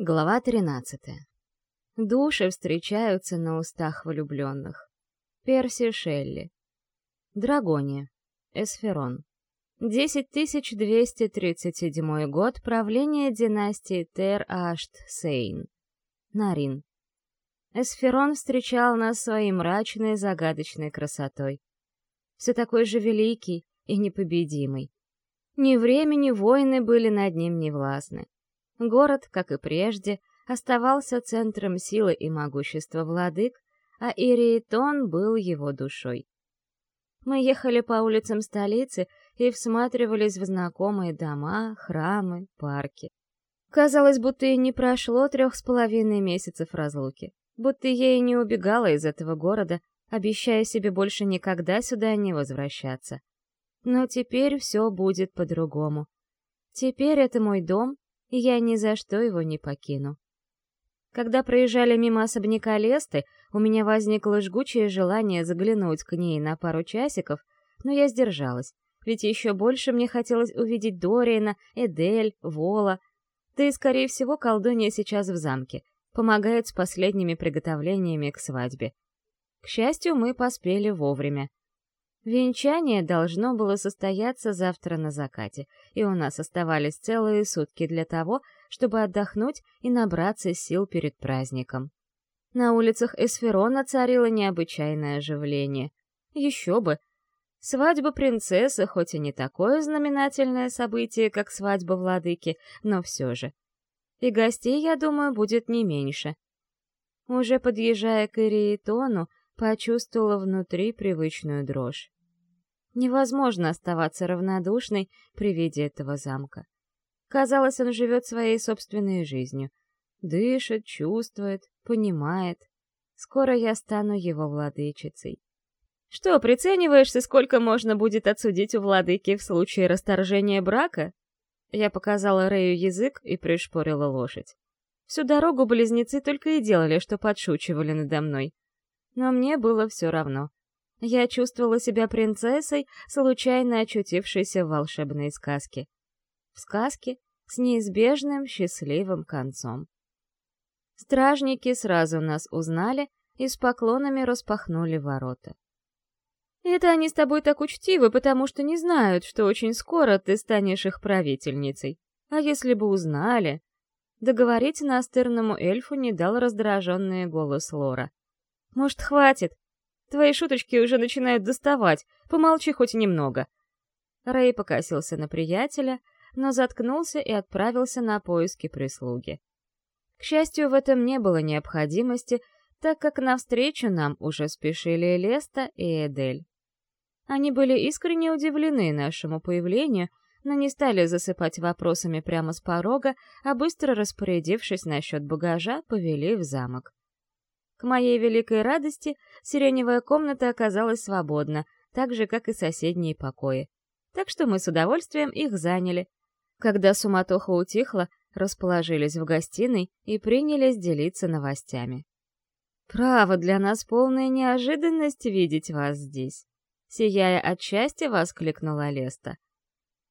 Глава 13. Души встречаются на устах влюбленных. Перси Шелли. Драгония. Эсферон. 10237 год правления династии Тер-Ашт-Сейн. Нарин. Эсферон встречал нас своей мрачной загадочной красотой. Все такой же великий и непобедимый. Ни время, ни войны были над ним невластны. Город, как и прежде, оставался центром силы и могущества владык, а Ириетон был его душой. Мы ехали по улицам столицы и всматривались в знакомые дома, храмы, парки. Казалось, будто и не прошло трех с половиной месяцев разлуки, будто я и не убегала из этого города, обещая себе больше никогда сюда не возвращаться. Но теперь все будет по-другому. Теперь это мой дом, и я ни за что его не покину. Когда проезжали мимо особняка Лесты, у меня возникло жгучее желание заглянуть к ней на пару часиков, но я сдержалась, ведь еще больше мне хотелось увидеть Дориана, Эдель, Вола. Да и, скорее всего, колдунья сейчас в замке, помогает с последними приготовлениями к свадьбе. К счастью, мы поспели вовремя. Венчание должно было состояться завтра на закате, и у нас оставались целые сутки для того, чтобы отдохнуть и набраться сил перед праздником. На улицах Эсферона царило необычайное оживление. Еще бы! Свадьба принцессы, хоть и не такое знаменательное событие, как свадьба владыки, но все же. И гостей, я думаю, будет не меньше. Уже подъезжая к Ириетону, почувствовала внутри привычную дрожь. Невозможно оставаться равнодушной при виде этого замка. Казалось, он живет своей собственной жизнью. Дышит, чувствует, понимает. Скоро я стану его владычицей. Что, прицениваешься, сколько можно будет отсудить у владыки в случае расторжения брака? Я показала Рэю язык и пришпорила лошадь. Всю дорогу близнецы только и делали, что подшучивали надо мной. Но мне было все равно. Я чувствовала себя принцессой, случайно очутившейся в волшебной сказке. В сказке с неизбежным счастливым концом. Стражники сразу нас узнали и с поклонами распахнули ворота. Это они с тобой так учтивы, потому что не знают, что очень скоро ты станешь их правительницей. А если бы узнали... Договорить настырному эльфу не дал раздраженный голос Лора. «Может, хватит? Твои шуточки уже начинают доставать, помолчи хоть немного». Рэй покосился на приятеля, но заткнулся и отправился на поиски прислуги. К счастью, в этом не было необходимости, так как навстречу нам уже спешили Леста и Эдель. Они были искренне удивлены нашему появлению, но не стали засыпать вопросами прямо с порога, а быстро распорядившись насчет багажа, повели в замок. К моей великой радости сиреневая комната оказалась свободна, так же, как и соседние покои. Так что мы с удовольствием их заняли. Когда суматоха утихла, расположились в гостиной и принялись делиться новостями. «Право, для нас полная неожиданность видеть вас здесь!» Сияя от счастья, воскликнула Леста.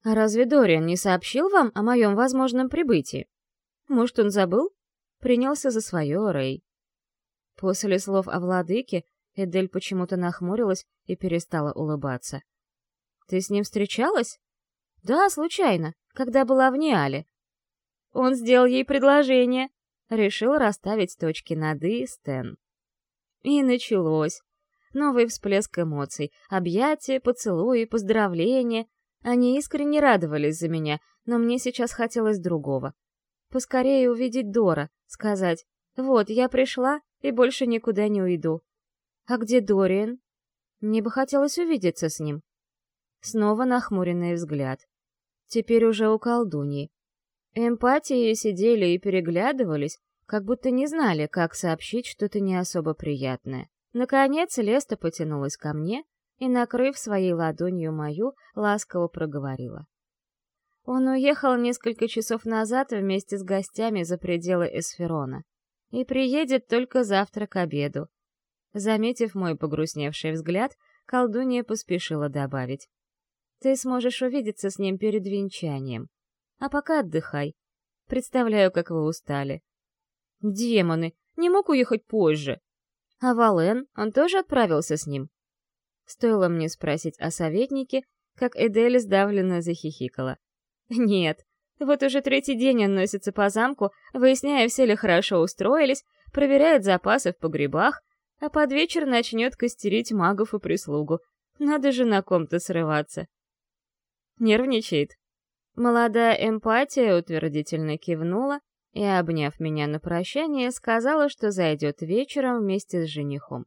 «А разве Дориан не сообщил вам о моем возможном прибытии? Может, он забыл?» Принялся за свое Рэй. После слов о владыке Эдель почему-то нахмурилась и перестала улыбаться. «Ты с ним встречалась?» «Да, случайно, когда была в Ниале». Он сделал ей предложение. Решил расставить точки над «и» Стэн. И началось. Новый всплеск эмоций, объятия, поцелуи, поздравления. Они искренне радовались за меня, но мне сейчас хотелось другого. Поскорее увидеть Дора, сказать «Вот, я пришла, и больше никуда не уйду. А где Дориан? Мне бы хотелось увидеться с ним. Снова нахмуренный взгляд. Теперь уже у колдуньи. Эмпатии сидели и переглядывались, как будто не знали, как сообщить что-то не особо приятное. Наконец Леста потянулась ко мне и, накрыв своей ладонью мою, ласково проговорила. Он уехал несколько часов назад вместе с гостями за пределы Эсферона и приедет только завтра к обеду. Заметив мой погрустневший взгляд, колдунья поспешила добавить. Ты сможешь увидеться с ним перед венчанием. А пока отдыхай. Представляю, как вы устали. Демоны, не мог уехать позже. А Вален, он тоже отправился с ним? Стоило мне спросить о советнике, как Эдель сдавленно захихикала. Нет, вот уже третий день он носится по замку, выясняя, все ли хорошо устроились, проверяет запасы в погребах, а под вечер начнет костерить магов и прислугу. Надо же на ком-то срываться. Нервничает. Молодая эмпатия утвердительно кивнула и, обняв меня на прощание, сказала, что зайдет вечером вместе с женихом.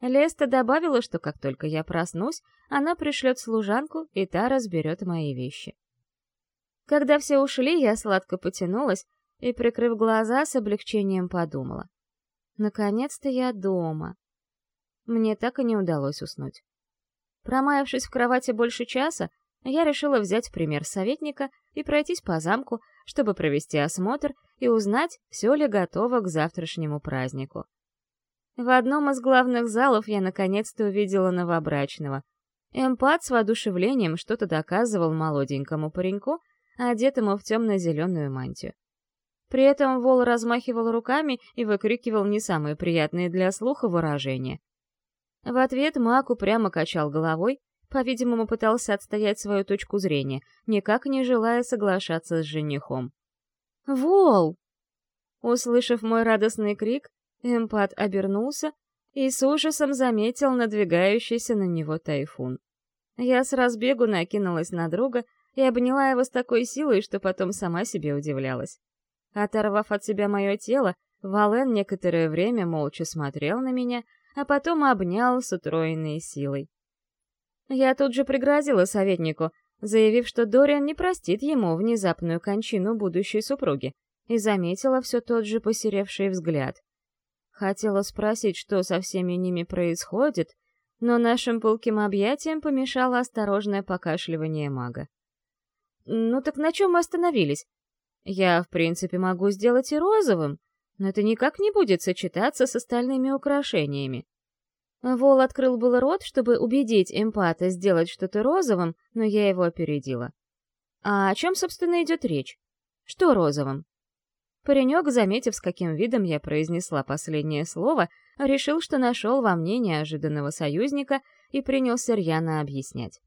Леста добавила, что как только я проснусь, она пришлет служанку, и та разберет мои вещи. Когда все ушли, я сладко потянулась и, прикрыв глаза, с облегчением подумала. Наконец-то я дома. Мне так и не удалось уснуть. Промаявшись в кровати больше часа, я решила взять пример советника и пройтись по замку, чтобы провести осмотр и узнать, все ли готово к завтрашнему празднику. В одном из главных залов я наконец-то увидела новобрачного. Эмпат с воодушевлением что-то доказывал молоденькому пареньку, одетому в темно-зеленую мантию. При этом Вол размахивал руками и выкрикивал не самые приятные для слуха выражения. В ответ Мак упрямо качал головой, по-видимому, пытался отстоять свою точку зрения, никак не желая соглашаться с женихом. «Вол!» Услышав мой радостный крик, эмпат обернулся и с ужасом заметил надвигающийся на него тайфун. Я с разбегу накинулась на друга и обняла его с такой силой, что потом сама себе удивлялась. Оторвав от себя мое тело, Вален некоторое время молча смотрел на меня, а потом обнял с утроенной силой. Я тут же пригрозила советнику, заявив, что Дориан не простит ему внезапную кончину будущей супруги, и заметила все тот же посеревший взгляд. Хотела спросить, что со всеми ними происходит, но нашим пылким объятиям помешало осторожное покашливание мага. «Ну так на чем мы остановились? Я, в принципе, могу сделать и розовым, но это никак не будет сочетаться с остальными украшениями. Вол открыл был рот, чтобы убедить эмпата сделать что-то розовым, но я его опередила. А о чем, собственно, идет речь? Что розовым? Паренек, заметив, с каким видом я произнесла последнее слово, решил, что нашел во мне неожиданного союзника и принялся рьяно объяснять.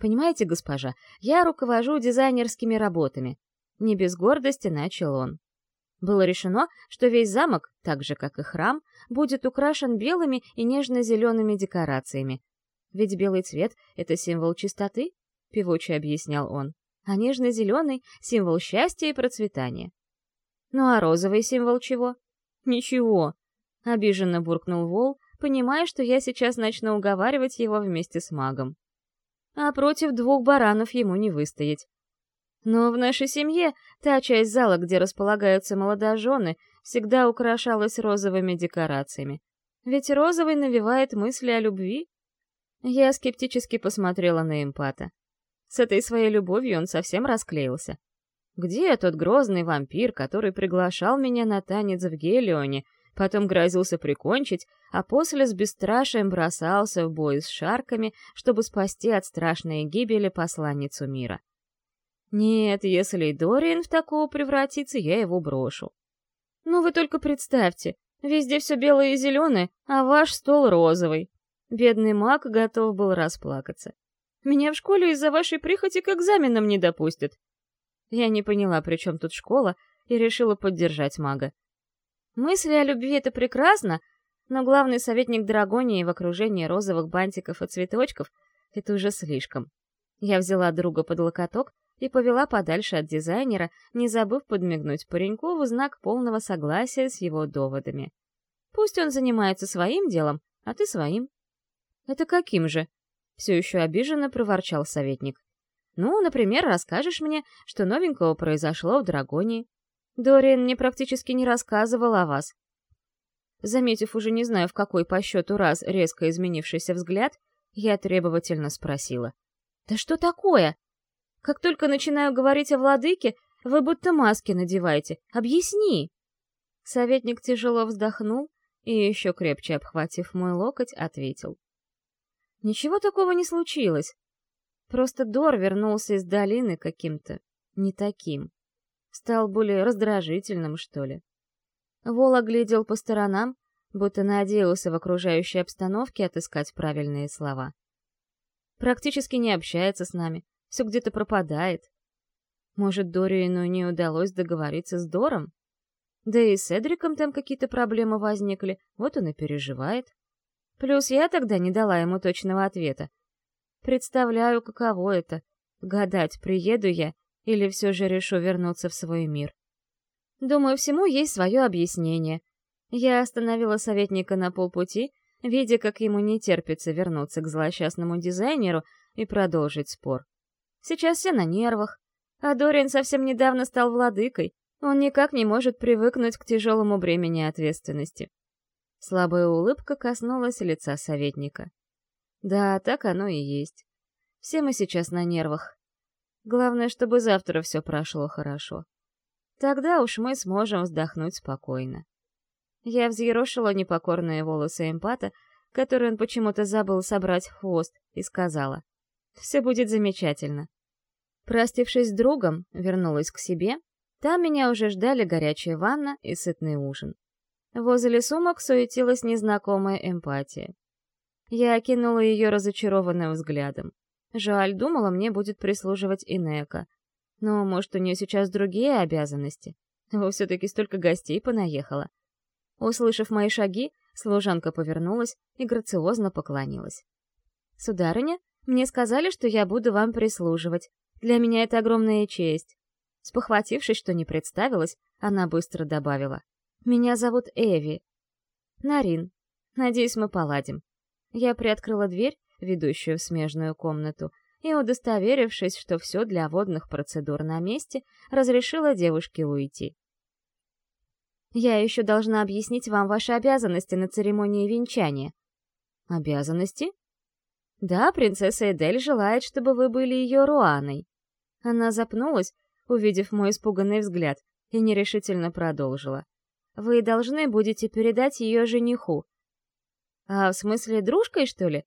«Понимаете, госпожа, я руковожу дизайнерскими работами. Не без гордости начал он. Было решено, что весь замок, так же как и храм, будет украшен белыми и нежно-зелеными декорациями. Ведь белый цвет — это символ чистоты, — певуче объяснял он, а нежно-зеленый — символ счастья и процветания. Ну а розовый символ чего? Ничего, — обиженно буркнул Вол, понимая, что я сейчас начну уговаривать его вместе с магом. А против двух баранов ему не выстоять. Но в нашей семье та часть зала, где располагаются молодожены, всегда украшалась розовыми декорациями. Ведь розовый навевает мысли о любви. Я скептически посмотрела на эмпата. С этой своей любовью он совсем расклеился. Где тот грозный вампир, который приглашал меня на танец в Гелионе, потом грозился прикончить, а после с бесстрашием бросался в бой с шарками, чтобы спасти от страшной гибели посланницу мира? Нет, если и Дориан в такого превратится, я его брошу. Ну вы только представьте, везде все белое и зеленое, а ваш стол розовый. Бедный маг готов был расплакаться. Меня в школе из-за вашей прихоти к экзаменам не допустят. Я не поняла, при чем тут школа, и решила поддержать мага. Мысли о любви — это прекрасно, но главный советник Драгонии в окружении розовых бантиков и цветочков — это уже слишком. Я взяла друга под локоток и повела подальше от дизайнера, не забыв подмигнуть пареньку в знак полного согласия с его доводами. Пусть он занимается своим делом, а ты своим. Это каким же? Все еще обиженно проворчал советник. Ну, например, расскажешь мне, что новенького произошло в Драгонии. Дориан мне практически не рассказывал о вас. Заметив уже не знаю в какой по счету раз резко изменившийся взгляд, я требовательно спросила. «Да что такое? Как только начинаю говорить о владыке, вы будто маски надеваете. Объясни!» Советник тяжело вздохнул и, еще крепче обхватив мой локоть, ответил. «Ничего такого не случилось. Просто Дор вернулся из долины каким-то не таким. Стал более раздражительным, что ли. Вол оглядел по сторонам, будто надеялся в окружающей обстановке отыскать правильные слова. Практически не общается с нами, все где-то пропадает. Может, Дориану не удалось договориться с Дором? Да и с Эдриком там какие-то проблемы возникли, вот он и переживает. Плюс я тогда не дала ему точного ответа. Представляю, каково это — гадать, приеду я или все же решу вернуться в свой мир. Думаю, всему есть свое объяснение. Я остановила советника на полпути, видя, как ему не терпится вернуться к злосчастному дизайнеру и продолжить спор. Сейчас все на нервах, а Дориан совсем недавно стал владыкой, он никак не может привыкнуть к тяжелому бремени ответственности. Слабая улыбка коснулась лица советника. Да, так оно и есть. Все мы сейчас на нервах. Главное, чтобы завтра все прошло хорошо. Тогда уж мы сможем вздохнуть спокойно. Я взъерошила непокорные волосы эмпата, которые он почему-то забыл собрать в хвост, и сказала. «Все будет замечательно». Простившись с другом, вернулась к себе. Там меня уже ждали горячая ванна и сытный ужин. Возле сумок суетилась незнакомая эмпатия. Я окинула ее разочарованным взглядом. Жаль, думала, мне будет прислуживать Инека. Но, может, у нее сейчас другие обязанности? Во все-таки столько гостей понаехало. Услышав мои шаги, служанка повернулась и грациозно поклонилась. «Сударыня, мне сказали, что я буду вам прислуживать. Для меня это огромная честь». Спохватившись, что не представилась, она быстро добавила. Меня зовут Эви. Нарин. Надеюсь, мы поладим. Я приоткрыла дверь, ведущую в смежную комнату, и, удостоверившись, что все для водных процедур на месте, разрешила девушке уйти. «Я еще должна объяснить вам ваши обязанности на церемонии венчания». «Обязанности?» «Да, принцесса Эдель желает, чтобы вы были ее Руаной». Она запнулась, увидев мой испуганный взгляд, и нерешительно продолжила. Вы должны будете передать ее жениху. А в смысле дружкой, что ли?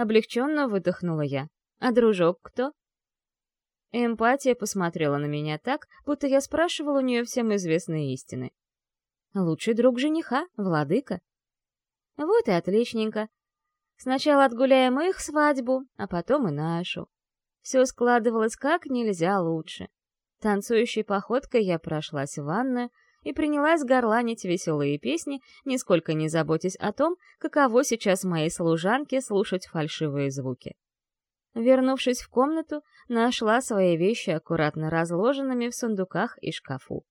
Облегченно выдохнула я. А дружок кто? Эмпатия посмотрела на меня так, будто я спрашивала у нее всем известные истины. Лучший друг жениха, владыка. Вот и отличненько. Сначала отгуляем их свадьбу, а потом и нашу. Все складывалось как нельзя лучше. Танцующей походкой я прошлась в ванную, и принялась горланить веселые песни, нисколько не заботясь о том, каково сейчас моей служанке слушать фальшивые звуки. Вернувшись в комнату, нашла свои вещи аккуратно разложенными в сундуках и шкафу.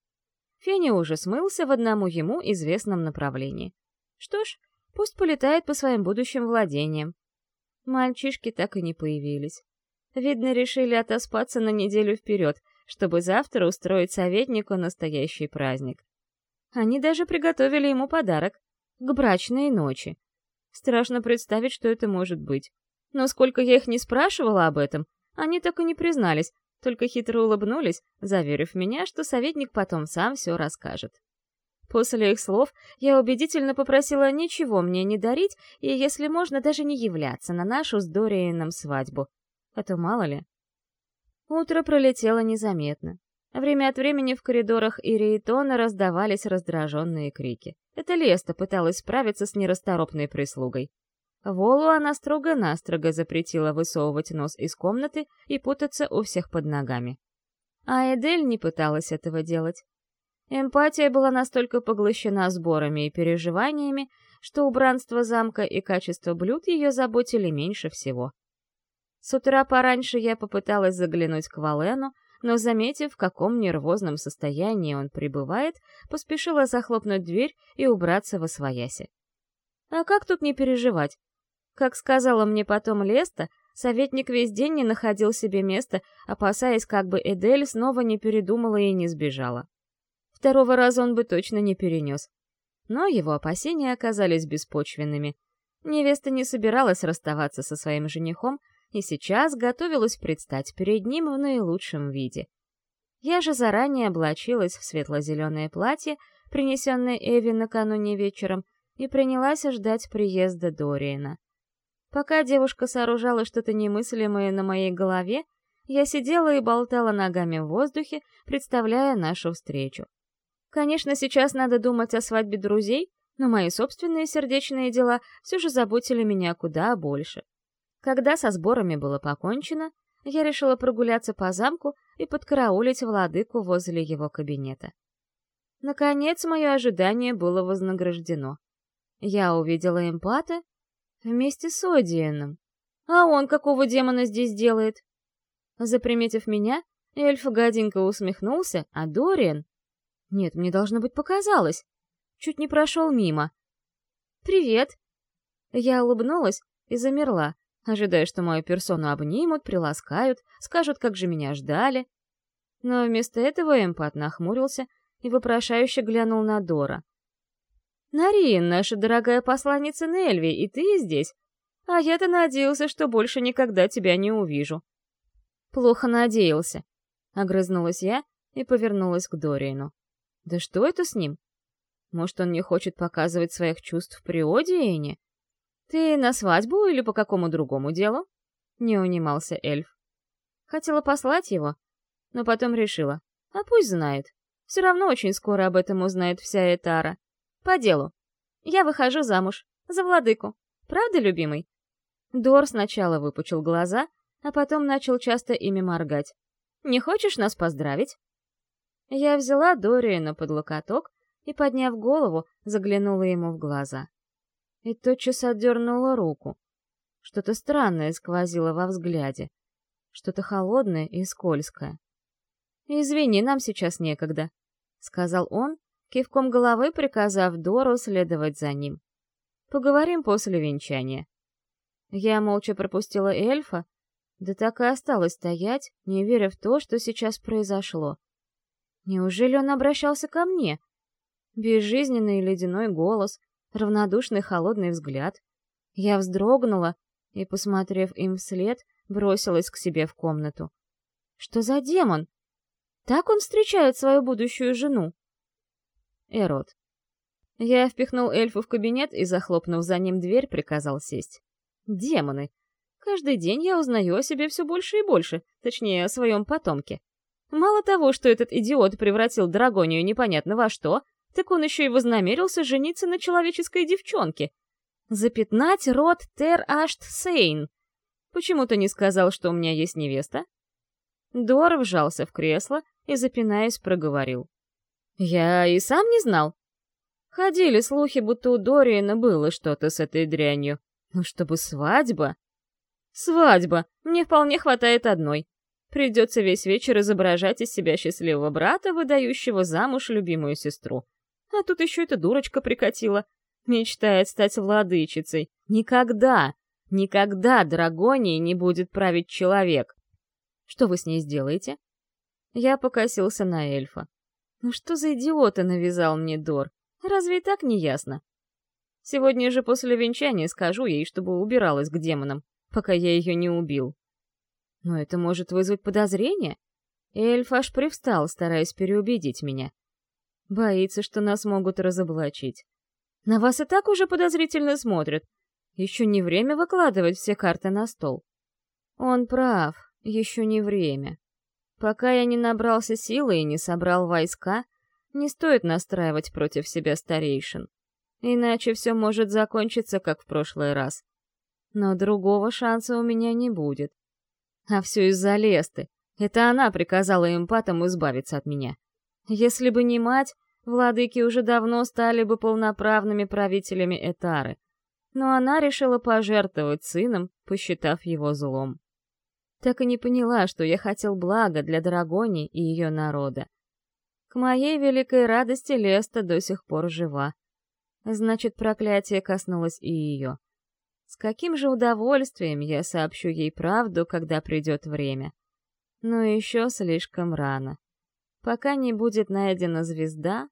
Феня уже смылся в одному ему известном направлении. Что ж, пусть полетает по своим будущим владениям. Мальчишки так и не появились. Видно, решили отоспаться на неделю вперед, чтобы завтра устроить советнику настоящий праздник. Они даже приготовили ему подарок — к брачной ночи. Страшно представить, что это может быть. Но сколько я их не спрашивала об этом, они так и не признались, только хитро улыбнулись, заверив меня, что советник потом сам все расскажет. После их слов я убедительно попросила ничего мне не дарить и, если можно, даже не являться на нашу с Дорианом свадьбу. А то мало ли. Утро пролетело незаметно. Время от времени в коридорах Ириэтона раздавались раздраженные крики. Это Леста пыталась справиться с нерасторопной прислугой. Волу она строго-настрого запретила высовывать нос из комнаты и путаться у всех под ногами. А Эдель не пыталась этого делать. Эмпатия была настолько поглощена сборами и переживаниями, что убранство замка и качество блюд ее заботили меньше всего. С утра пораньше я попыталась заглянуть к Валену, но, заметив, в каком нервозном состоянии он пребывает, поспешила захлопнуть дверь и убраться во свояси. А как тут не переживать? Как сказала мне потом Леста, советник весь день не находил себе места, опасаясь, как бы Эдель снова не передумала и не сбежала. Второго раза он бы точно не перенес. Но его опасения оказались беспочвенными. Невеста не собиралась расставаться со своим женихом, и сейчас готовилась предстать перед ним в наилучшем виде. Я же заранее облачилась в светло-зеленое платье, принесенное Эви накануне вечером, и принялась ждать приезда Дориена. Пока девушка сооружала что-то немыслимое на моей голове, я сидела и болтала ногами в воздухе, представляя нашу встречу. Конечно, сейчас надо думать о свадьбе друзей, но мои собственные сердечные дела все же заботили меня куда больше. Когда со сборами было покончено, я решила прогуляться по замку и подкараулить владыку возле его кабинета. Наконец, мое ожидание было вознаграждено. Я увидела эмпата вместе с Одиеном. А он какого демона здесь делает? Заприметив меня, эльф гаденько усмехнулся, а Дориан... Нет, мне должно быть показалось. Чуть не прошел мимо. «Привет!» Я улыбнулась и замерла, ожидая, что мою персону обнимут, приласкают, скажут, как же меня ждали. Но вместо этого эмпат нахмурился и вопрошающе глянул на Дора. «Нарин, наша дорогая посланница Нельви, и ты здесь? А я-то надеялся, что больше никогда тебя не увижу». «Плохо надеялся», — огрызнулась я и повернулась к Дориану. «Да что это с ним? Может, он не хочет показывать своих чувств при Одиэне? Ты на свадьбу или по какому другому делу?» Не унимался эльф. Хотела послать его, но потом решила, а пусть знает. Все равно очень скоро об этом узнает вся Этара. По делу. Я выхожу замуж. За владыку. Правда, любимый? Дор сначала выпучил глаза, а потом начал часто ими моргать. «Не хочешь нас поздравить?» Я взяла Дориана под локоток и, подняв голову, заглянула ему в глаза. И тотчас отдернула руку. Что-то странное сквозило во взгляде. Что-то холодное и скользкое. «Извини, нам сейчас некогда», — сказал он, кивком головы приказав Дору следовать за ним. «Поговорим после венчания». Я молча пропустила эльфа, да так и осталась стоять, не веря в то, что сейчас произошло. Неужели он обращался ко мне? Безжизненный ледяной голос, равнодушный холодный взгляд. Я вздрогнула и, посмотрев им вслед, бросилась к себе в комнату. Что за демон? Так он встречает свою будущую жену? Эрот. Я впихнул эльфу в кабинет и, захлопнув за ним дверь, приказал сесть. Демоны. Каждый день я узнаю о себе все больше и больше, точнее, о своем потомке. Мало того, что этот идиот превратил Драгонию непонятно во что, так он еще и вознамерился жениться на человеческой девчонке. Запятнать род Тер-Ашт Сейн. Почему-то не сказал, что у меня есть невеста. Дор вжался в кресло и, запинаясь, проговорил. Я и сам не знал. Ходили слухи, будто у Дориана было что-то с этой дрянью. Ну, чтобы свадьба... Свадьба! Мне вполне хватает одной. Придется весь вечер изображать из себя счастливого брата, выдающего замуж любимую сестру. А тут еще эта дурочка прикатила. Мечтает стать владычицей. Никогда, никогда Драгонией не будет править человек. Что вы с ней сделаете? Я покосился на эльфа. Ну что за идиота навязал мне Дор? Разве и так не ясно? Сегодня же после венчания скажу ей, чтобы убиралась к демонам, пока я ее не убил. Но это может вызвать подозрение. Эльф аж привстал, стараясь переубедить меня. Боится, что нас могут разоблачить. На вас и так уже подозрительно смотрят. Еще не время выкладывать все карты на стол. Он прав, еще не время. Пока я не набрался силы и не собрал войска, не стоит настраивать против себя старейшин. Иначе все может закончиться, как в прошлый раз. Но другого шанса у меня не будет. А все из-за Лесты. Это она приказала эмпатам избавиться от меня. Если бы не мать, владыки уже давно стали бы полноправными правителями Этары. Но она решила пожертвовать сыном, посчитав его злом так и не поняла, что я хотел блага для Драгони и ее народа. К моей великой радости Леста до сих пор жива. Значит, проклятие коснулось и ее. С каким же удовольствием я сообщу ей правду, когда придет время. Но еще слишком рано. Пока не будет найдена звезда...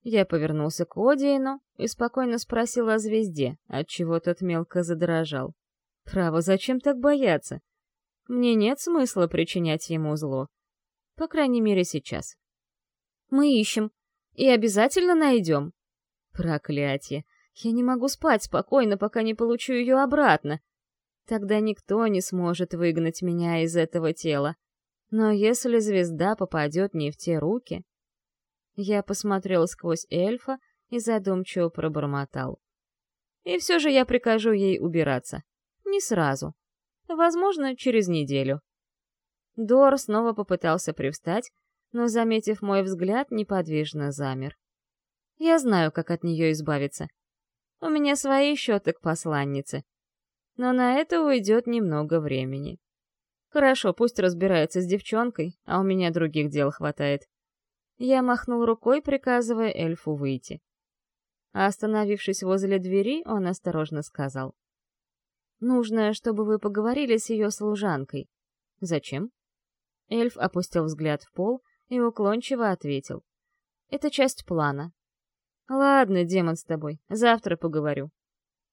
Я повернулся к Одиину и спокойно спросил о звезде, отчего тот мелко задрожал. Право, зачем так бояться? Мне нет смысла причинять ему зло. По крайней мере, сейчас. Мы ищем. И обязательно найдем. Проклятие. Я не могу спать спокойно, пока не получу ее обратно. Тогда никто не сможет выгнать меня из этого тела. Но если звезда попадет не в те руки... Я посмотрел сквозь эльфа и задумчиво пробормотал. И все же я прикажу ей убираться. Не сразу. Возможно, через неделю. Дор снова попытался привстать, но, заметив мой взгляд, неподвижно замер. Я знаю, как от нее избавиться. У меня свои счеты к посланнице. Но на это уйдет немного времени. Хорошо, пусть разбирается с девчонкой, а у меня других дел хватает. Я махнул рукой, приказывая эльфу выйти. А остановившись возле двери, он осторожно сказал. «Нужно, чтобы вы поговорили с ее служанкой». «Зачем?» Эльф опустил взгляд в пол и уклончиво ответил. «Это часть плана». «Ладно, демон с тобой, завтра поговорю».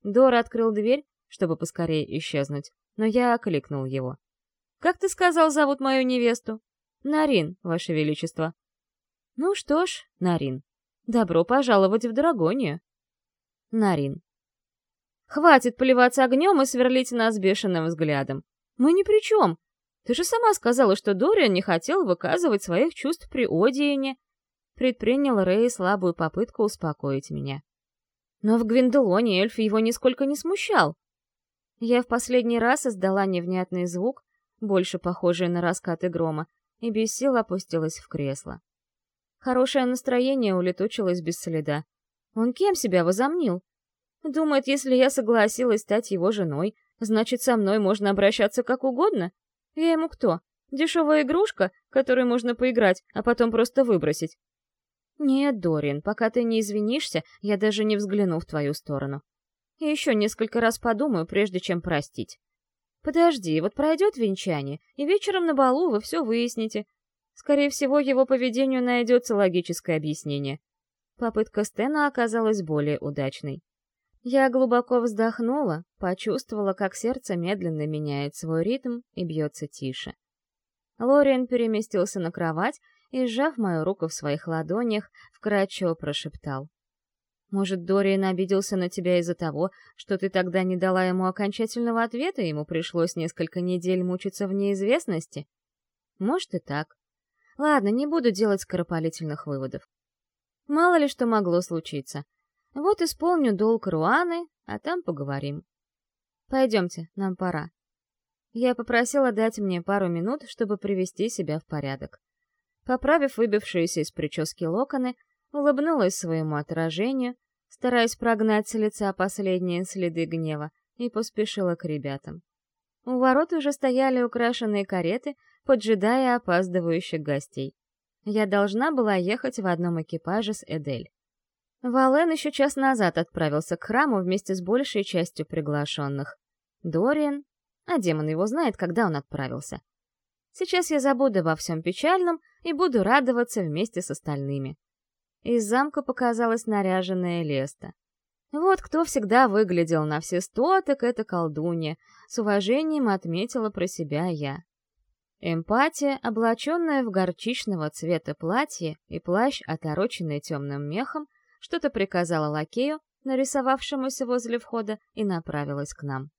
Дор открыл дверь, чтобы поскорее исчезнуть, но я окликнул его. «Как ты сказал, зовут мою невесту?» «Нарин, ваше величество». «Ну что ж, Нарин, добро пожаловать в Драгонию». Нарин. «Хватит плеваться огнем и сверлить нас бешеным взглядом. Мы ни при чем. Ты же сама сказала, что Дориан не хотел выказывать своих чувств при Одиене. Предпринял Рэй слабую попытку успокоить меня. Но в Гвинделоне эльф его нисколько не смущал. Я в последний раз издала невнятный звук, больше похожий на раскаты грома, и без сил опустилась в кресло. Хорошее настроение улетучилось без следа. Он кем себя возомнил? Думает, если я согласилась стать его женой, значит, со мной можно обращаться как угодно? Я ему кто? Дешевая игрушка, которой можно поиграть, а потом просто выбросить? Нет, Дорин, пока ты не извинишься, я даже не взгляну в твою сторону. И еще несколько раз подумаю, прежде чем простить. Подожди, вот пройдет венчание, и вечером на балу вы все выясните. Скорее всего, его поведению найдется логическое объяснение. Попытка Стена оказалась более удачной. Я глубоко вздохнула, почувствовала, как сердце медленно меняет свой ритм и бьется тише. Лориан переместился на кровать и, сжав мою руку в своих ладонях, вкрадчиво прошептал. «Может, Дориан обиделся на тебя из-за того, что ты тогда не дала ему окончательного ответа, и ему пришлось несколько недель мучиться в неизвестности? Может и так. Ладно, не буду делать скоропалительных выводов. Мало ли что могло случиться. Вот исполню долг Руаны, а там поговорим. Пойдемте, нам пора. Я попросила дать мне пару минут, чтобы привести себя в порядок. Поправив выбившиеся из прически локоны, улыбнулась своему отражению, стараясь прогнать с лица последние следы гнева, и поспешила к ребятам. У ворот уже стояли украшенные кареты, поджидая опаздывающих гостей. Я должна была ехать в одном экипаже с Эдель. Вален еще час назад отправился к храму вместе с большей частью приглашенных. Дориан, а демон его знает, когда он отправился. Сейчас я забуду обо всем печальном и буду радоваться вместе с остальными. Из замка показалась наряженная Леста. Вот кто всегда выглядел на все сто, так это колдунья. С уважением отметила про себя я. Эмпатия, облаченная в горчичного цвета платье и плащ, отороченный темным мехом, что-то приказала лакею, нарисовавшемуся возле входа, и направилась к нам.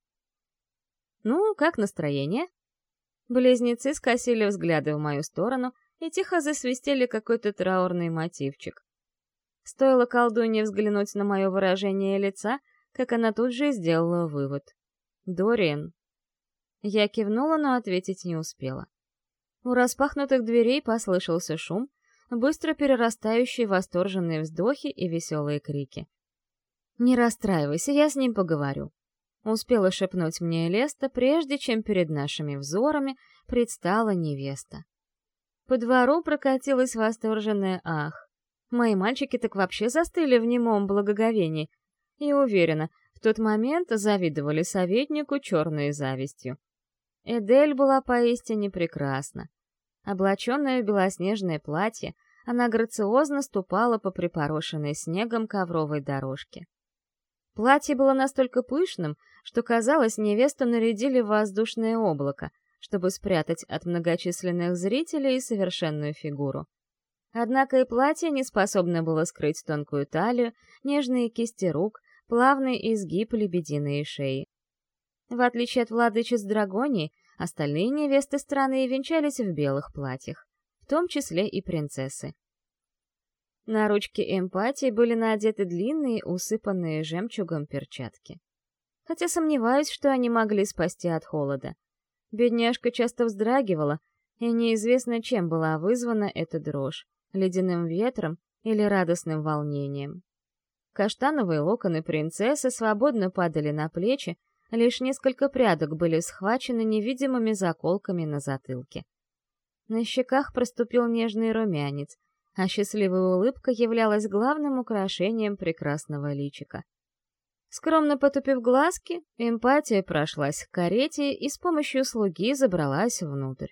«Ну, как настроение?» Близнецы скосили взгляды в мою сторону и тихо засвистели какой-то траурный мотивчик. Стоило колдунье взглянуть на мое выражение лица, как она тут же сделала вывод. «Дориан». Я кивнула, но ответить не успела. У распахнутых дверей послышался шум, быстро перерастающие восторженные вздохи и веселые крики. «Не расстраивайся, я с ним поговорю», — успела шепнуть мне Леста, прежде чем перед нашими взорами предстала невеста. По двору прокатилась восторженная «ах». Мои мальчики так вообще застыли в немом благоговении, и уверена, в тот момент завидовали советнику черной завистью. Эдель была поистине прекрасна. Облаченная в белоснежное платье, она грациозно ступала по припорошенной снегом ковровой дорожке. Платье было настолько пышным, что, казалось, невесту нарядили в воздушное облако, чтобы спрятать от многочисленных зрителей совершенную фигуру. Однако и платье не способно было скрыть тонкую талию, нежные кисти рук, плавный изгиб лебединой шеи. В отличие от владычиц Драгонии, Остальные невесты страны венчались в белых платьях, в том числе и принцессы. На ручке эмпатии были надеты длинные, усыпанные жемчугом перчатки. Хотя сомневаюсь, что они могли спасти от холода. Бедняжка часто вздрагивала, и неизвестно, чем была вызвана эта дрожь — ледяным ветром или радостным волнением. Каштановые локоны принцессы свободно падали на плечи, лишь несколько прядок были схвачены невидимыми заколками на затылке. На щеках проступил нежный румянец, а счастливая улыбка являлась главным украшением прекрасного личика. Скромно потупив глазки, эмпатия прошлась к карете и с помощью слуги забралась внутрь.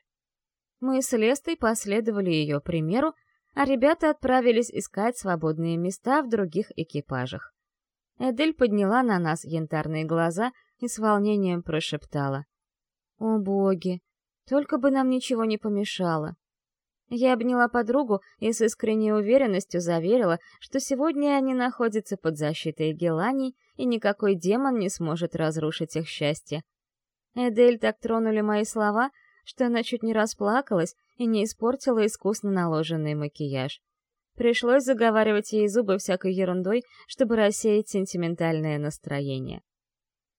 Мы с Лестой последовали ее примеру, а ребята отправились искать свободные места в других экипажах. Эдель подняла на нас янтарные глаза и с волнением прошептала. «О боги, только бы нам ничего не помешало!» Я обняла подругу и с искренней уверенностью заверила, что сегодня они находятся под защитой Геланий, и никакой демон не сможет разрушить их счастье. Эдель так тронули мои слова, что она чуть не расплакалась и не испортила искусно наложенный макияж. Пришлось заговаривать ей зубы всякой ерундой, чтобы рассеять сентиментальное настроение.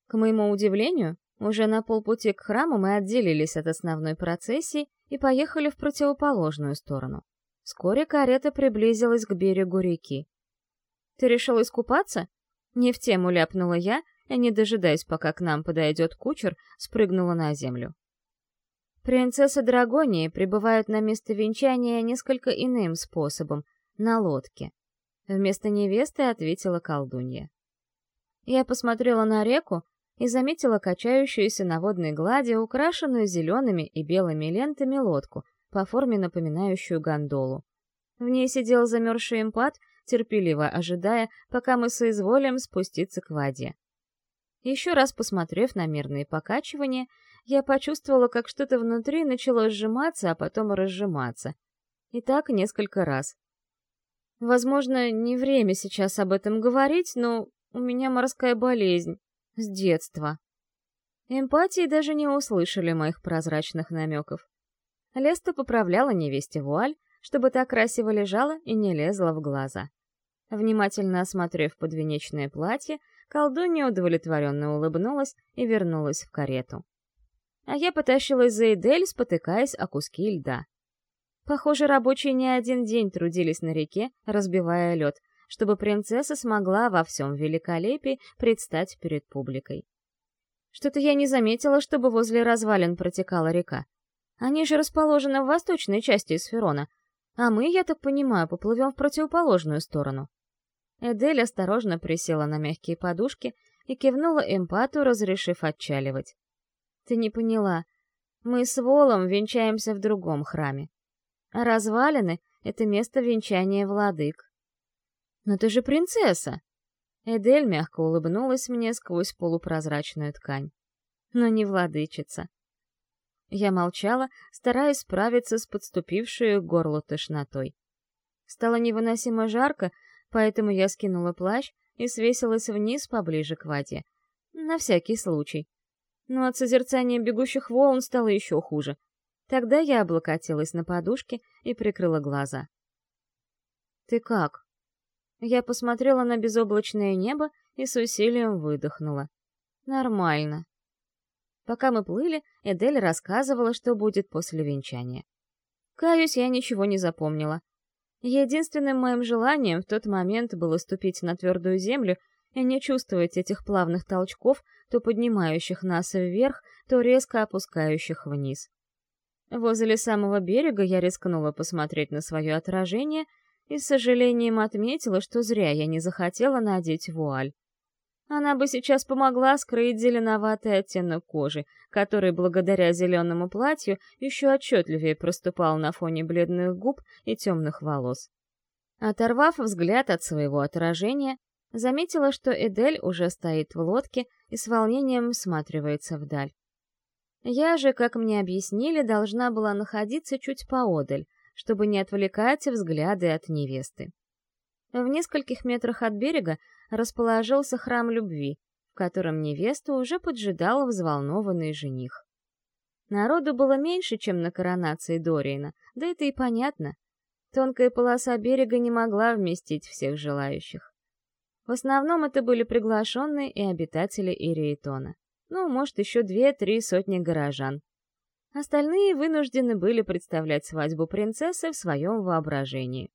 К моему удивлению, уже на полпути к храму мы отделились от основной процессии и поехали в противоположную сторону. Вскоре карета приблизилась к берегу реки. «Ты решил искупаться?» Не в тему ляпнула я, и, не дожидаясь, пока к нам подойдет кучер, спрыгнула на землю. Принцессы Драгонии прибывают на место венчания несколько иным способом — на лодке. Вместо невесты ответила колдунья. Я посмотрела на реку, и заметила качающуюся на водной глади, украшенную зелеными и белыми лентами лодку, по форме напоминающую гондолу. В ней сидел замерзший импат, терпеливо ожидая, пока мы соизволим спуститься к воде. Еще раз посмотрев на мирные покачивания, я почувствовала, как что-то внутри начало сжиматься, а потом разжиматься. И так несколько раз. Возможно, не время сейчас об этом говорить, но у меня морская болезнь. С детства. Эмпатии даже не услышали моих прозрачных намеков. Леста поправляла невесте вуаль, чтобы та красиво лежала и не лезла в глаза. Внимательно осмотрев подвенечное платье, колдунья удовлетворенно улыбнулась и вернулась в карету. А я потащилась за Эдель, спотыкаясь о куски льда. Похоже, рабочие не один день трудились на реке, разбивая лед, чтобы принцесса смогла во всем великолепии предстать перед публикой. Что-то я не заметила, чтобы возле развалин протекала река. Они же расположены в восточной части Сферона, а мы, я так понимаю, поплывем в противоположную сторону. Эдель осторожно присела на мягкие подушки и кивнула эмпату, разрешив отчаливать. Ты не поняла. Мы с Волом венчаемся в другом храме. А развалины — это место венчания владык. «Но ты же принцесса!» Эдель мягко улыбнулась мне сквозь полупрозрачную ткань. «Но не владычица». Я молчала, стараясь справиться с подступившей к горлу тошнотой. Стало невыносимо жарко, поэтому я скинула плащ и свесилась вниз поближе к воде. На всякий случай. Но от созерцания бегущих волн стало еще хуже. Тогда я облокотилась на подушке и прикрыла глаза. «Ты как?» Я посмотрела на безоблачное небо и с усилием выдохнула. Нормально. Пока мы плыли, Эдель рассказывала, что будет после венчания. Каюсь, я ничего не запомнила. Единственным моим желанием в тот момент было ступить на твердую землю и не чувствовать этих плавных толчков, то поднимающих нас вверх, то резко опускающих вниз. Возле самого берега я рискнула посмотреть на свое отражение — и с сожалением отметила, что зря я не захотела надеть вуаль. Она бы сейчас помогла скрыть зеленоватый оттенок кожи, который благодаря зеленому платью еще отчетливее проступал на фоне бледных губ и темных волос. Оторвав взгляд от своего отражения, заметила, что Эдель уже стоит в лодке и с волнением всматривается вдаль. Я же, как мне объяснили, должна была находиться чуть поодаль, чтобы не отвлекать взгляды от невесты. В нескольких метрах от берега расположился храм любви, в котором невесту уже поджидал взволнованный жених. Народу было меньше, чем на коронации Дориена, да это и понятно. Тонкая полоса берега не могла вместить всех желающих. В основном это были приглашенные и обитатели Ириэтона. Ну, может, еще две-три сотни горожан. Остальные вынуждены были представлять свадьбу принцессы в своем воображении.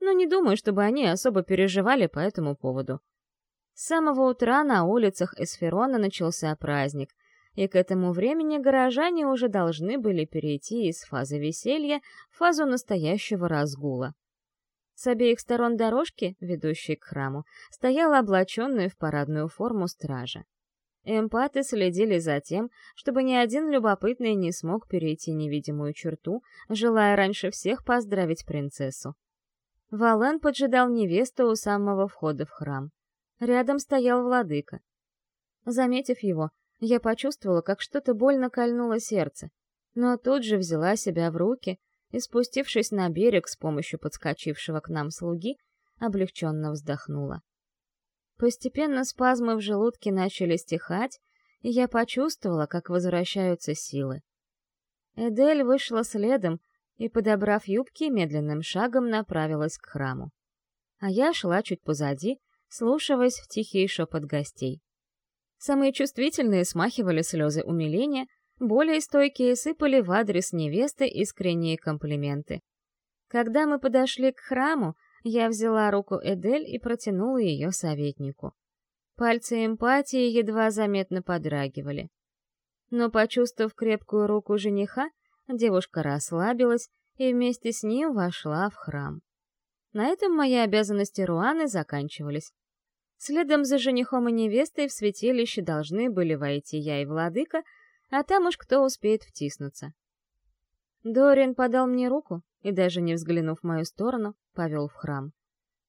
Но не думаю, чтобы они особо переживали по этому поводу. С самого утра на улицах Эсферона начался праздник — и к этому времени горожане уже должны были перейти из фазы веселья в фазу настоящего разгула. С обеих сторон дорожки, ведущей к храму, стояла облаченная в парадную форму стража. Эмпаты следили за тем, чтобы ни один любопытный не смог перейти невидимую черту, желая раньше всех поздравить принцессу. Вален поджидал невесту у самого входа в храм. Рядом стоял владыка. Заметив его, я почувствовала, как что-то больно кольнуло сердце, но тут же взяла себя в руки и, спустившись на берег с помощью подскочившего к нам слуги, облегченно вздохнула. Постепенно спазмы в желудке начали стихать, и я почувствовала, как возвращаются силы. Эдель вышла следом и, подобрав юбки, медленным шагом направилась к храму. А я шла чуть позади, слушаясь в тихий шепот гостей. Самые чувствительные смахивали слезы умиления, более стойкие сыпали в адрес невесты искренние комплименты. Когда мы подошли к храму, я взяла руку Эдель и протянула ее советнику. Пальцы эмпатии едва заметно подрагивали. Но, почувствовав крепкую руку жениха, девушка расслабилась и вместе с ним вошла в храм. На этом мои обязанности Руаны заканчивались. Следом за женихом и невестой в святилище должны были войти я и владыка, а там уж кто успеет втиснуться. Дориан подал мне руку и, даже не взглянув в мою сторону, повел в храм.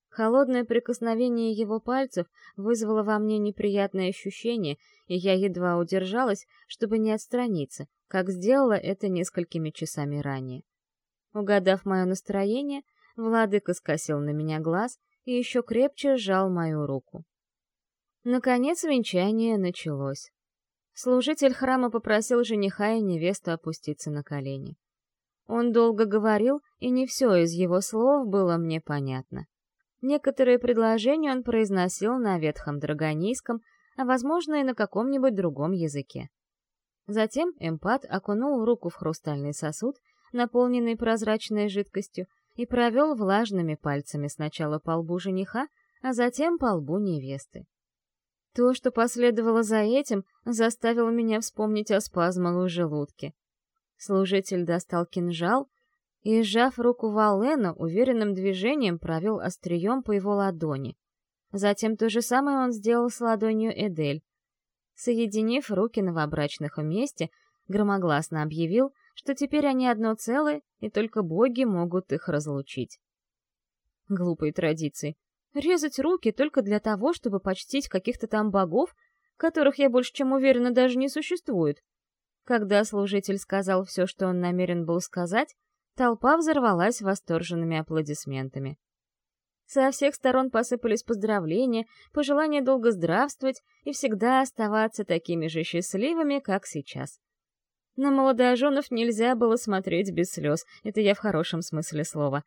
Холодное прикосновение его пальцев вызвало во мне неприятное ощущение, и я едва удержалась, чтобы не отстраниться, как сделала это несколькими часами ранее. Угадав мое настроение, владыка скосил на меня глаз и еще крепче сжал мою руку. Наконец венчание началось. Служитель храма попросил жениха и невесту опуститься на колени. Он долго говорил, и не все из его слов было мне понятно. Некоторые предложения он произносил на ветхом драгонийском, а, возможно, и на каком-нибудь другом языке. Затем эмпат окунул руку в хрустальный сосуд, наполненный прозрачной жидкостью, и провел влажными пальцами сначала по лбу жениха, а затем по лбу невесты. То, что последовало за этим, заставило меня вспомнить о спазмах в желудке. Служитель достал кинжал и, сжав руку Валена, уверенным движением провел острием по его ладони. Затем то же самое он сделал с ладонью Эдель. Соединив руки новобрачных вместе, громогласно объявил, что теперь они одно целое, и только боги могут их разлучить. Глупые традиции. Резать руки только для того, чтобы почтить каких-то там богов, которых, я больше чем уверена, даже не существует. Когда служитель сказал все, что он намерен был сказать, толпа взорвалась восторженными аплодисментами. Со всех сторон посыпались поздравления, пожелания долго здравствовать и всегда оставаться такими же счастливыми, как сейчас. На молодоженов нельзя было смотреть без слез, это я в хорошем смысле слова.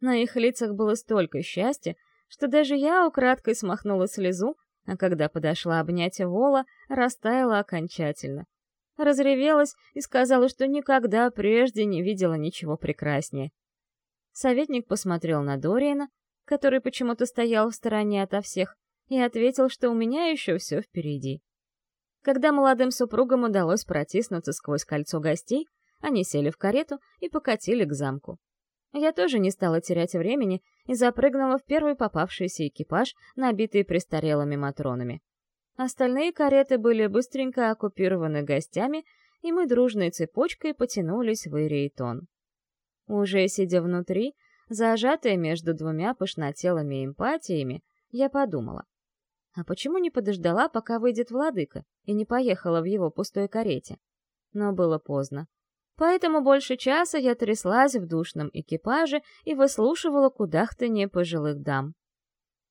На их лицах было столько счастья, что даже я украдкой смахнула слезу, а когда подошла обнять Вола, растаяла окончательно. Разревелась и сказала, что никогда прежде не видела ничего прекраснее. Советник посмотрел на Дориена, который почему-то стоял в стороне ото всех, и ответил, что у меня еще все впереди. Когда молодым супругам удалось протиснуться сквозь кольцо гостей, они сели в карету и покатили к замку. Я тоже не стала терять времени и запрыгнула в первый попавшийся экипаж, набитый престарелыми матронами. Остальные кареты были быстренько оккупированы гостями, и мы дружной цепочкой потянулись в Ирейтон. Уже сидя внутри, зажатая между двумя пышнотелыми эмпатиями, я подумала, а почему не подождала, пока выйдет владыка, и не поехала в его пустой карете? Но было поздно. Поэтому больше часа я тряслась в душном экипаже и выслушивала кудахтанье пожилых дам.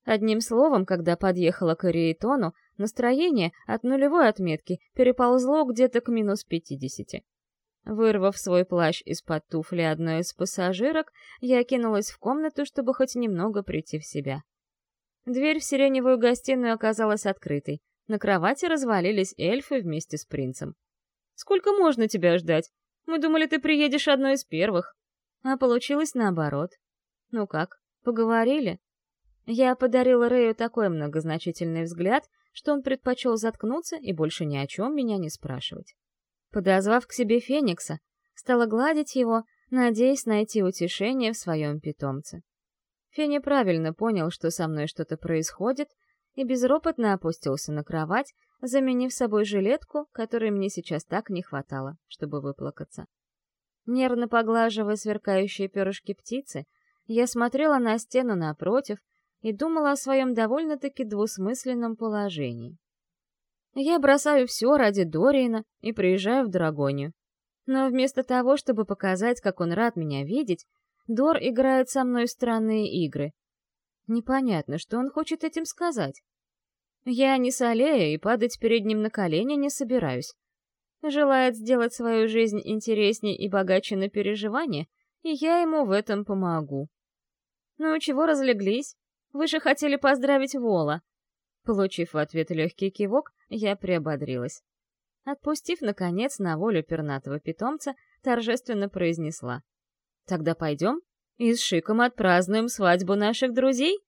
Одним словом, когда подъехала к Ариэтону, настроение от нулевой отметки переползло где-то к минус пятидесяти. Вырвав свой плащ из-под туфли одной из пассажирок, я кинулась в комнату, чтобы хоть немного прийти в себя. Дверь в сиреневую гостиную оказалась открытой. На кровати развалились эльфы вместе с принцем. «Сколько можно тебя ждать? Мы думали, ты приедешь одной из первых». А получилось наоборот. «Ну как, поговорили?» Я подарила Рэю такой многозначительный взгляд, что он предпочел заткнуться и больше ни о чем меня не спрашивать. Подозвав к себе Феникса, стала гладить его, надеясь найти утешение в своем питомце. Феня правильно понял, что со мной что-то происходит, и безропотно опустился на кровать, заменив собой жилетку, которой мне сейчас так не хватало, чтобы выплакаться. Нервно поглаживая сверкающие перышки птицы, я смотрела на стену напротив и думала о своем довольно-таки двусмысленном положении. Я бросаю все ради Дориена и приезжаю в Драгонию. Но вместо того, чтобы показать, как он рад меня видеть, Дор играет со мной странные игры. Непонятно, что он хочет этим сказать. Я не солею и падать перед ним на колени не собираюсь. Желает сделать свою жизнь интереснее и богаче на переживания, и я ему в этом помогу. Ну, чего разлеглись? Вы же хотели поздравить Вола. Получив в ответ легкий кивок, я приободрилась. Отпустив, наконец, на волю пернатого питомца, торжественно произнесла. «Тогда пойдем и с Шиком отпразднуем свадьбу наших друзей?»